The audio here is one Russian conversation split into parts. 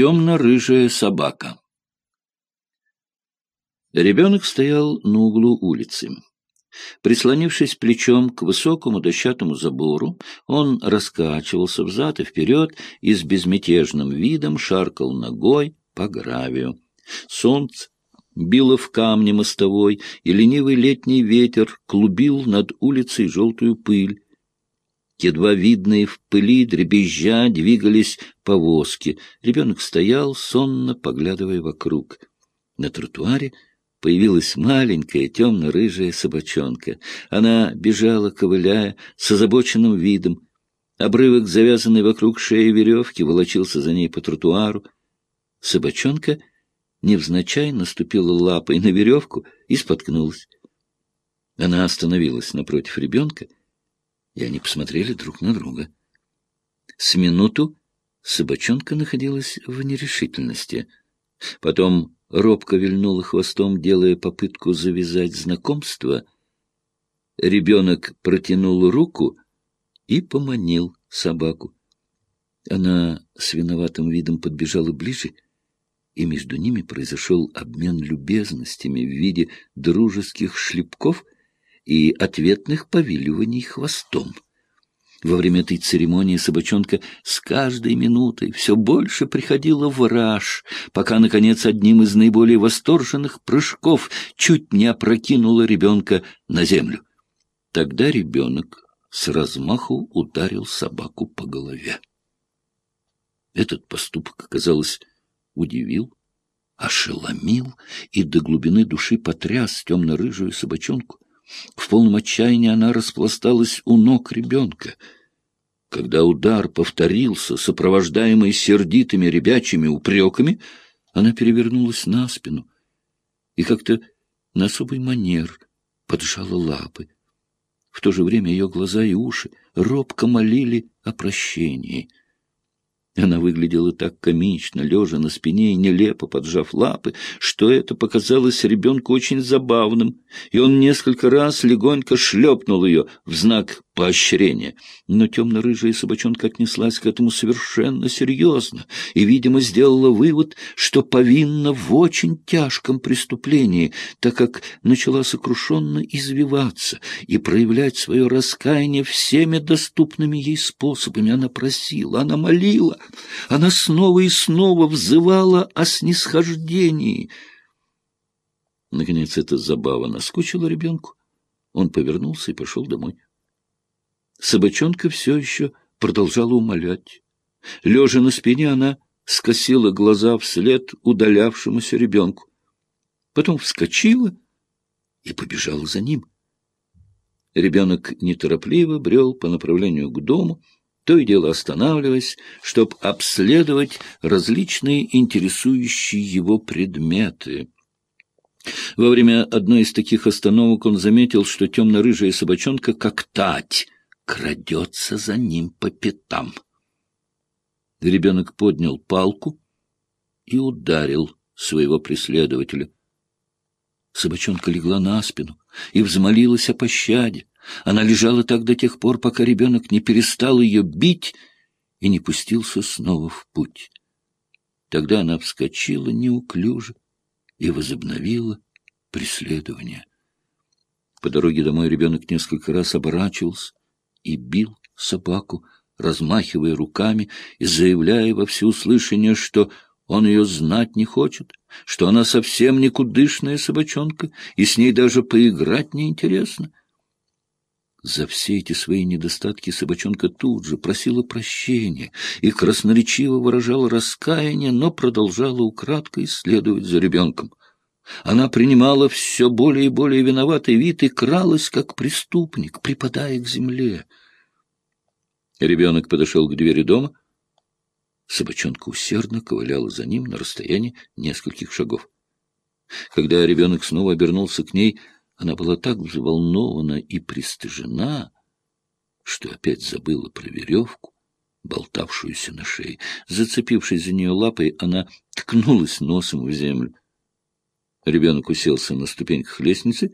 Темно-рыжая собака. Ребенок стоял на углу улицы. Прислонившись плечом к высокому дощатому забору, он раскачивался взад и вперед и с безмятежным видом шаркал ногой по гравию. Солнце било в камне мостовой, и ленивый летний ветер клубил над улицей желтую пыль. Едва видные в пыли, дребезжа, двигались повозки. Ребенок стоял, сонно поглядывая вокруг. На тротуаре появилась маленькая темно-рыжая собачонка. Она бежала, ковыляя, с озабоченным видом. Обрывок, завязанный вокруг шеи веревки, волочился за ней по тротуару. Собачонка невзначай наступила лапой на веревку и споткнулась. Она остановилась напротив ребенка, и они посмотрели друг на друга. С минуту собачонка находилась в нерешительности. Потом робко вильнула хвостом, делая попытку завязать знакомство. Ребенок протянул руку и поманил собаку. Она с виноватым видом подбежала ближе, и между ними произошел обмен любезностями в виде дружеских шлепков и ответных повиливаний хвостом. Во время этой церемонии собачонка с каждой минутой все больше приходила в раж, пока, наконец, одним из наиболее восторженных прыжков чуть не опрокинула ребенка на землю. Тогда ребенок с размаху ударил собаку по голове. Этот поступок, казалось, удивил, ошеломил и до глубины души потряс темно-рыжую собачонку. В полном отчаянии она распласталась у ног ребенка. Когда удар повторился, сопровождаемый сердитыми ребячими упреками, она перевернулась на спину и как-то на особый манер поджала лапы. В то же время ее глаза и уши робко молили о прощении — она выглядела так комично, лежа на спине и нелепо поджав лапы, что это показалось ребенку очень забавным, и он несколько раз легонько шлепнул ее в знак поощрения. Но темно-рыжая собачонка отнеслась к этому совершенно серьезно и, видимо, сделала вывод, что повинна в очень тяжком преступлении, так как начала сокрушенно извиваться и проявлять свое раскаяние всеми доступными ей способами. Она просила, она молила, она снова и снова взывала о снисхождении. Наконец эта забава наскучила ребенку. Он повернулся и пошел домой. Собачонка все еще продолжала умолять. Лежа на спине, она скосила глаза вслед удалявшемуся ребенку. Потом вскочила и побежала за ним. Ребенок неторопливо брел по направлению к дому, то и дело останавливаясь, чтобы обследовать различные интересующие его предметы. Во время одной из таких остановок он заметил, что темно-рыжая собачонка, как тать, крадется за ним по пятам. Ребенок поднял палку и ударил своего преследователя. Собачонка легла на спину и взмолилась о пощаде. Она лежала так до тех пор, пока ребенок не перестал ее бить и не пустился снова в путь. Тогда она вскочила неуклюже и возобновила преследование. По дороге домой ребенок несколько раз оборачивался и бил собаку, размахивая руками и заявляя во всеуслышание, что он ее знать не хочет, что она совсем никудышная собачонка, и с ней даже поиграть неинтересно. За все эти свои недостатки собачонка тут же просила прощения и красноречиво выражала раскаяние, но продолжала украдкой следовать за ребенком. Она принимала все более и более виноватый вид и кралась, как преступник, припадая к земле. Ребенок подошел к двери дома. Собачонка усердно ковыляла за ним на расстоянии нескольких шагов. Когда ребенок снова обернулся к ней, она была так взволнована и пристыжена, что опять забыла про веревку, болтавшуюся на шее. Зацепившись за нее лапой, она ткнулась носом в землю. Ребенок уселся на ступеньках лестницы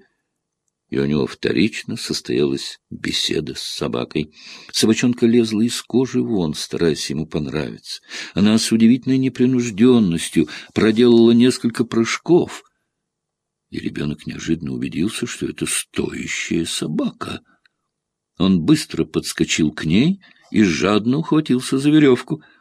и у него вторично состоялась беседа с собакой. Собачонка лезла из кожи вон, стараясь ему понравиться. Она с удивительной непринужденностью проделала несколько прыжков, и ребенок неожиданно убедился, что это стоящая собака. Он быстро подскочил к ней и жадно ухватился за веревку —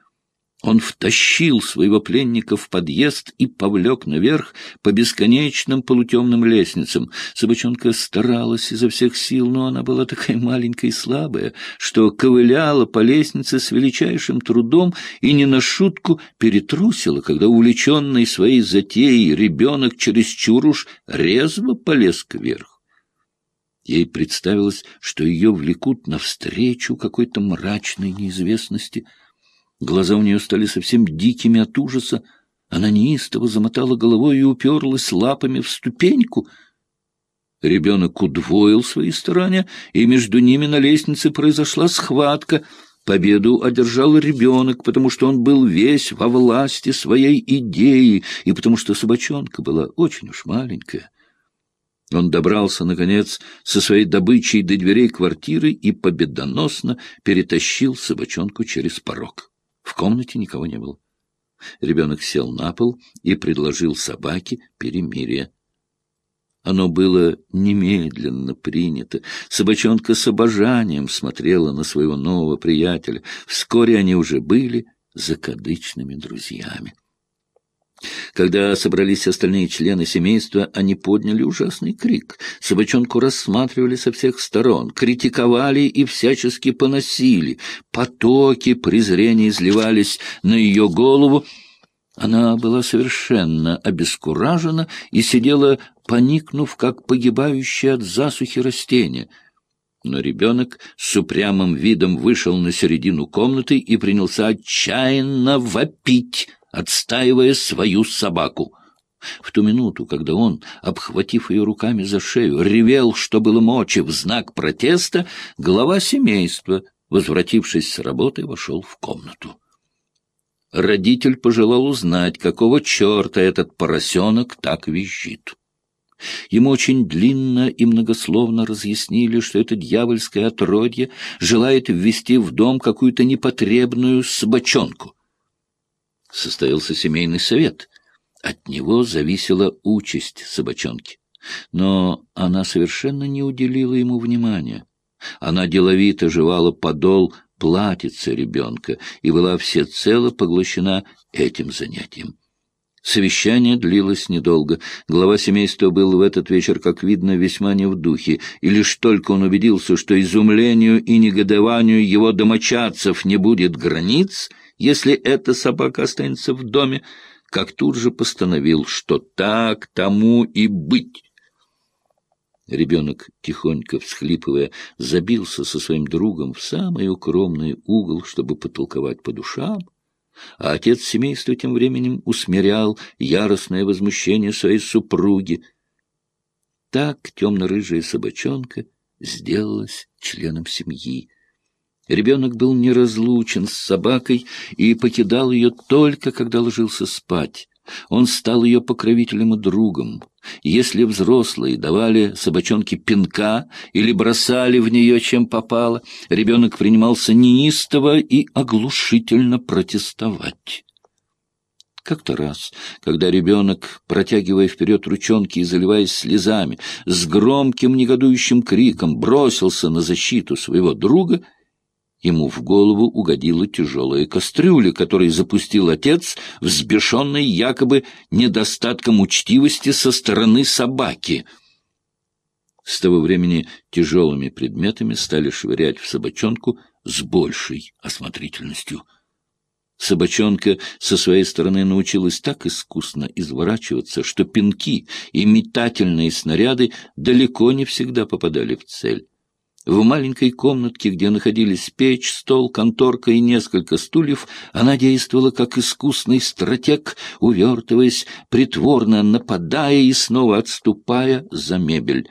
он втащил своего пленника в подъезд и повлек наверх по бесконечным полутемным лестницам. Собачонка старалась изо всех сил, но она была такая маленькая и слабая, что ковыляла по лестнице с величайшим трудом и не на шутку перетрусила, когда увлеченный своей затеей ребенок чересчур уж резво полез кверх. Ей представилось, что ее влекут навстречу какой-то мрачной неизвестности — Глаза у нее стали совсем дикими от ужаса. Она неистово замотала головой и уперлась лапами в ступеньку. Ребенок удвоил свои старания, и между ними на лестнице произошла схватка. Победу одержал ребенок, потому что он был весь во власти своей идеи, и потому что собачонка была очень уж маленькая. Он добрался, наконец, со своей добычей до дверей квартиры и победоносно перетащил собачонку через порог. В комнате никого не было. Ребенок сел на пол и предложил собаке перемирие. Оно было немедленно принято. Собачонка с обожанием смотрела на своего нового приятеля. Вскоре они уже были закадычными друзьями. Когда собрались остальные члены семейства, они подняли ужасный крик. Собачонку рассматривали со всех сторон, критиковали и всячески поносили. Потоки презрения изливались на ее голову. Она была совершенно обескуражена и сидела, поникнув, как погибающее от засухи растение. Но ребенок с упрямым видом вышел на середину комнаты и принялся отчаянно вопить — отстаивая свою собаку. В ту минуту, когда он, обхватив ее руками за шею, ревел, что было мочи, в знак протеста, глава семейства, возвратившись с работы, вошел в комнату. Родитель пожелал узнать, какого черта этот поросенок так визжит. Ему очень длинно и многословно разъяснили, что это дьявольское отродье желает ввести в дом какую-то непотребную собачонку состоялся семейный совет. От него зависела участь собачонки. Но она совершенно не уделила ему внимания. Она деловито жевала подол платьица ребенка и была всецело поглощена этим занятием. Совещание длилось недолго. Глава семейства был в этот вечер, как видно, весьма не в духе, и лишь только он убедился, что изумлению и негодованию его домочадцев не будет границ — если эта собака останется в доме, как тут же постановил, что так тому и быть. Ребенок, тихонько всхлипывая, забился со своим другом в самый укромный угол, чтобы потолковать по душам, а отец семейства тем временем усмирял яростное возмущение своей супруги. Так темно-рыжая собачонка сделалась членом семьи. Ребенок был неразлучен с собакой и покидал ее только, когда ложился спать. Он стал ее покровителем и другом. Если взрослые давали собачонке пинка или бросали в нее, чем попало, ребенок принимался неистово и оглушительно протестовать. Как-то раз, когда ребенок, протягивая вперед ручонки и заливаясь слезами, с громким негодующим криком бросился на защиту своего друга — Ему в голову угодила тяжелая кастрюля, которую запустил отец, взбешенный якобы недостатком учтивости со стороны собаки. С того времени тяжелыми предметами стали швырять в собачонку с большей осмотрительностью. Собачонка со своей стороны научилась так искусно изворачиваться, что пинки и метательные снаряды далеко не всегда попадали в цель. В маленькой комнатке, где находились печь, стол, конторка и несколько стульев, она действовала как искусный стратег, увертываясь, притворно нападая и снова отступая за мебель.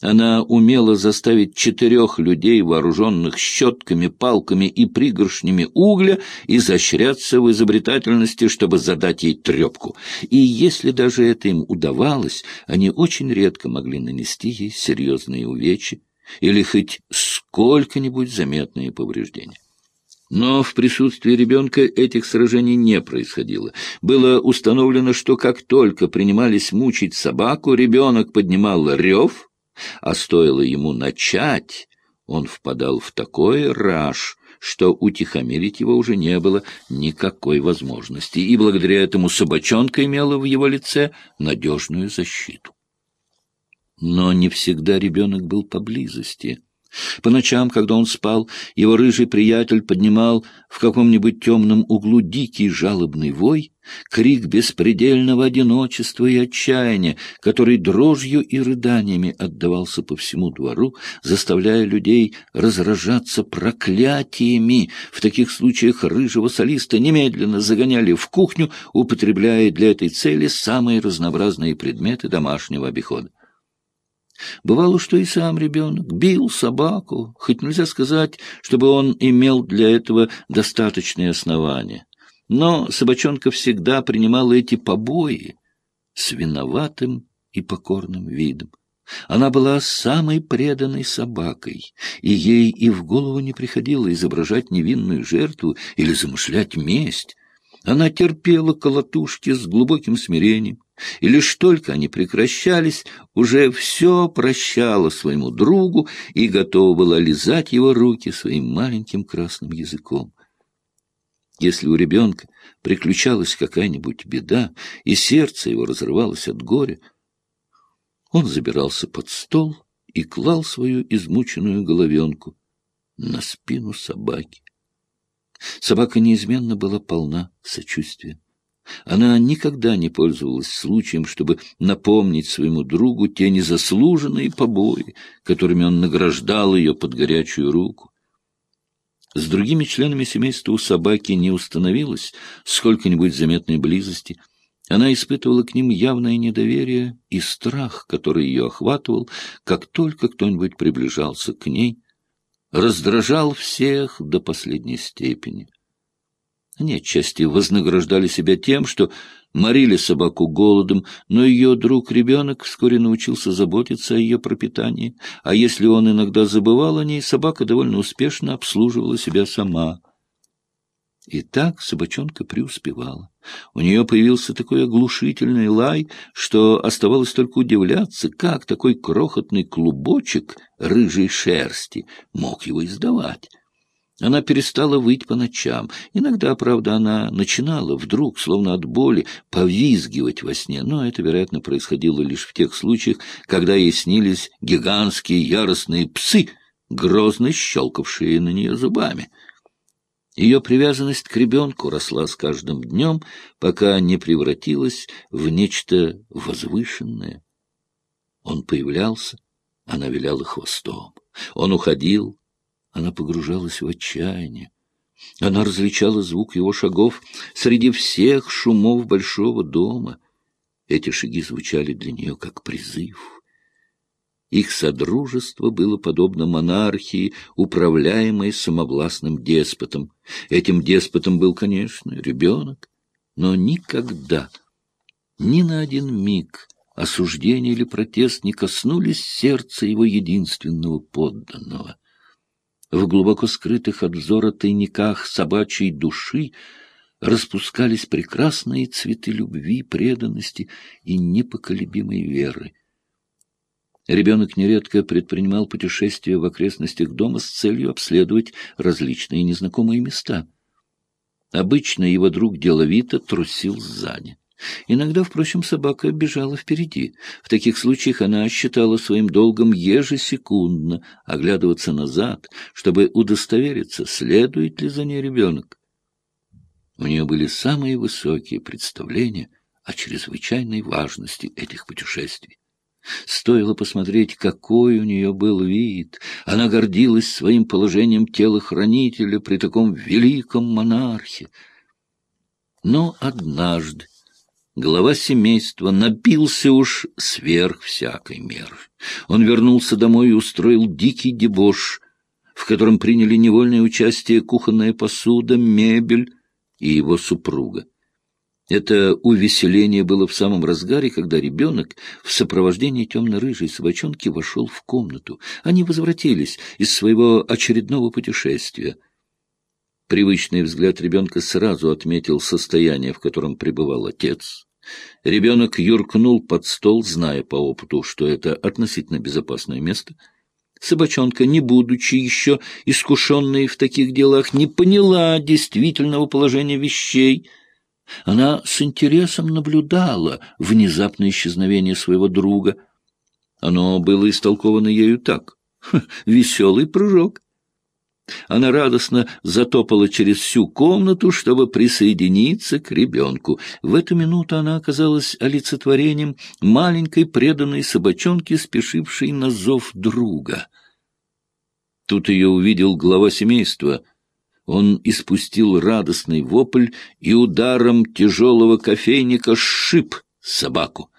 Она умела заставить четырех людей, вооруженных щетками, палками и пригоршнями угля, изощряться в изобретательности, чтобы задать ей трепку. И если даже это им удавалось, они очень редко могли нанести ей серьезные увечья или хоть сколько-нибудь заметные повреждения. Но в присутствии ребенка этих сражений не происходило. Было установлено, что как только принимались мучить собаку, ребенок поднимал рев — а стоило ему начать, он впадал в такой раж, что утихомирить его уже не было никакой возможности, и благодаря этому собачонка имела в его лице надежную защиту. Но не всегда ребенок был поблизости. По ночам, когда он спал, его рыжий приятель поднимал в каком-нибудь темном углу дикий жалобный вой, крик беспредельного одиночества и отчаяния, который дрожью и рыданиями отдавался по всему двору, заставляя людей разражаться проклятиями. В таких случаях рыжего солиста немедленно загоняли в кухню, употребляя для этой цели самые разнообразные предметы домашнего обихода. Бывало, что и сам ребенок бил собаку, хоть нельзя сказать, чтобы он имел для этого достаточные основания. Но собачонка всегда принимала эти побои с виноватым и покорным видом. Она была самой преданной собакой, и ей и в голову не приходило изображать невинную жертву или замышлять месть. Она терпела колотушки с глубоким смирением, и лишь только они прекращались, уже все прощала своему другу и готова была лизать его руки своим маленьким красным языком. Если у ребенка приключалась какая-нибудь беда, и сердце его разрывалось от горя, он забирался под стол и клал свою измученную головенку на спину собаки. Собака неизменно была полна сочувствия. Она никогда не пользовалась случаем, чтобы напомнить своему другу те незаслуженные побои, которыми он награждал ее под горячую руку. С другими членами семейства у собаки не установилось сколько-нибудь заметной близости. Она испытывала к ним явное недоверие и страх, который ее охватывал, как только кто-нибудь приближался к ней, раздражал всех до последней степени. Они отчасти вознаграждали себя тем, что морили собаку голодом, но ее друг-ребенок вскоре научился заботиться о ее пропитании, а если он иногда забывал о ней, собака довольно успешно обслуживала себя сама. И так собачонка преуспевала. У нее появился такой оглушительный лай, что оставалось только удивляться, как такой крохотный клубочек рыжей шерсти мог его издавать. Она перестала выть по ночам. Иногда, правда, она начинала вдруг, словно от боли, повизгивать во сне, но это, вероятно, происходило лишь в тех случаях, когда ей снились гигантские яростные псы, грозно щелкавшие на нее зубами. Ее привязанность к ребенку росла с каждым днем, пока не превратилась в нечто возвышенное. Он появлялся, она виляла хвостом. Он уходил, она погружалась в отчаяние. Она различала звук его шагов среди всех шумов большого дома. Эти шаги звучали для нее как призыв. Их содружество было подобно монархии, управляемой самовластным деспотом. Этим деспотом был, конечно, ребенок, но никогда, ни на один миг осуждение или протест не коснулись сердца его единственного подданного. В глубоко скрытых от взора тайниках собачьей души распускались прекрасные цветы любви, преданности и непоколебимой веры. Ребенок нередко предпринимал путешествия в окрестностях дома с целью обследовать различные незнакомые места. Обычно его друг деловито трусил сзади. Иногда, впрочем, собака бежала впереди. В таких случаях она считала своим долгом ежесекундно оглядываться назад, чтобы удостовериться, следует ли за ней ребенок. У нее были самые высокие представления о чрезвычайной важности этих путешествий. Стоило посмотреть, какой у нее был вид. Она гордилась своим положением телохранителя при таком великом монархе. Но однажды Глава семейства напился уж сверх всякой меры. Он вернулся домой и устроил дикий дебош, в котором приняли невольное участие кухонная посуда, мебель и его супруга. Это увеселение было в самом разгаре, когда ребенок в сопровождении темно-рыжей собачонки вошел в комнату. Они возвратились из своего очередного путешествия. Привычный взгляд ребенка сразу отметил состояние, в котором пребывал отец. Ребенок юркнул под стол, зная по опыту, что это относительно безопасное место. Собачонка, не будучи еще искушенной в таких делах, не поняла действительного положения вещей. Она с интересом наблюдала внезапное исчезновение своего друга. Оно было истолковано ею так. Веселый прыжок. Она радостно затопала через всю комнату, чтобы присоединиться к ребенку. В эту минуту она оказалась олицетворением маленькой преданной собачонки, спешившей на зов друга. Тут ее увидел глава семейства. Он испустил радостный вопль и ударом тяжелого кофейника сшиб собаку.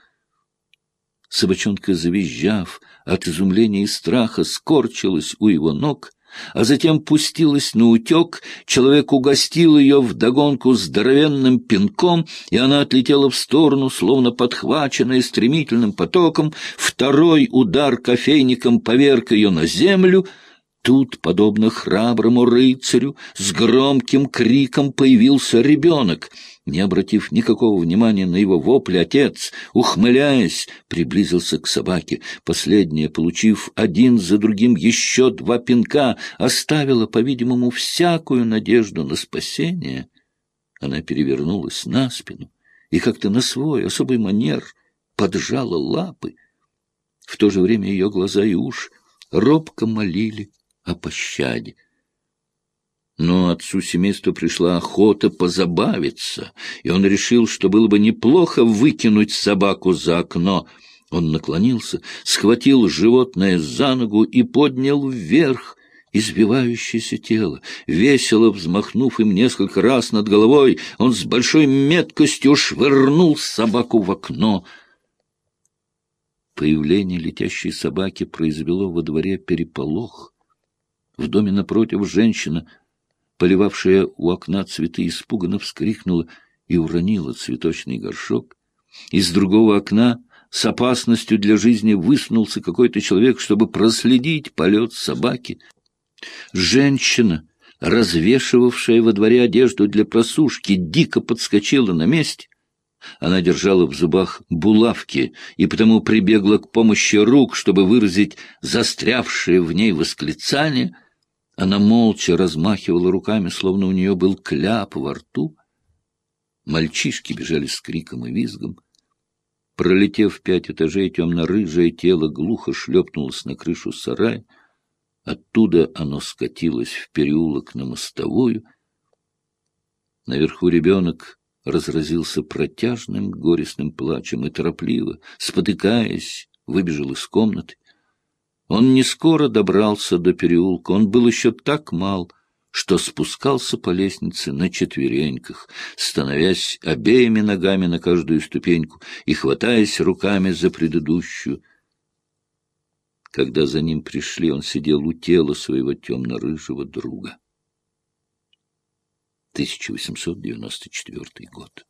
Собачонка, завизжав от изумления и страха, скорчилась у его ног — а затем пустилась на утек, человек угостил ее вдогонку здоровенным пинком, и она отлетела в сторону, словно подхваченная стремительным потоком, второй удар кофейником поверг ее на землю — Тут, подобно храброму рыцарю, с громким криком появился ребенок. Не обратив никакого внимания на его вопли, отец, ухмыляясь, приблизился к собаке. Последняя, получив один за другим еще два пинка, оставила, по-видимому, всякую надежду на спасение. Она перевернулась на спину и как-то на свой особый манер поджала лапы. В то же время ее глаза и уши робко молили о пощаде. Но отцу семейства пришла охота позабавиться, и он решил, что было бы неплохо выкинуть собаку за окно. Он наклонился, схватил животное за ногу и поднял вверх избивающееся тело. Весело взмахнув им несколько раз над головой, он с большой меткостью швырнул собаку в окно. Появление летящей собаки произвело во дворе переполох. В доме напротив женщина, поливавшая у окна цветы, испуганно вскрикнула и уронила цветочный горшок. Из другого окна с опасностью для жизни высунулся какой-то человек, чтобы проследить полет собаки. Женщина, развешивавшая во дворе одежду для просушки, дико подскочила на месте. Она держала в зубах булавки и потому прибегла к помощи рук, чтобы выразить застрявшее в ней восклицание — она молча размахивала руками, словно у нее был кляп во рту. Мальчишки бежали с криком и визгом. Пролетев пять этажей, темно-рыжее тело глухо шлепнулось на крышу сарая. Оттуда оно скатилось в переулок на мостовую. Наверху ребенок разразился протяжным горестным плачем и торопливо, спотыкаясь, выбежал из комнаты. Он не скоро добрался до переулка, он был еще так мал, что спускался по лестнице на четвереньках, становясь обеими ногами на каждую ступеньку и хватаясь руками за предыдущую. Когда за ним пришли, он сидел у тела своего темно-рыжего друга. 1894 год.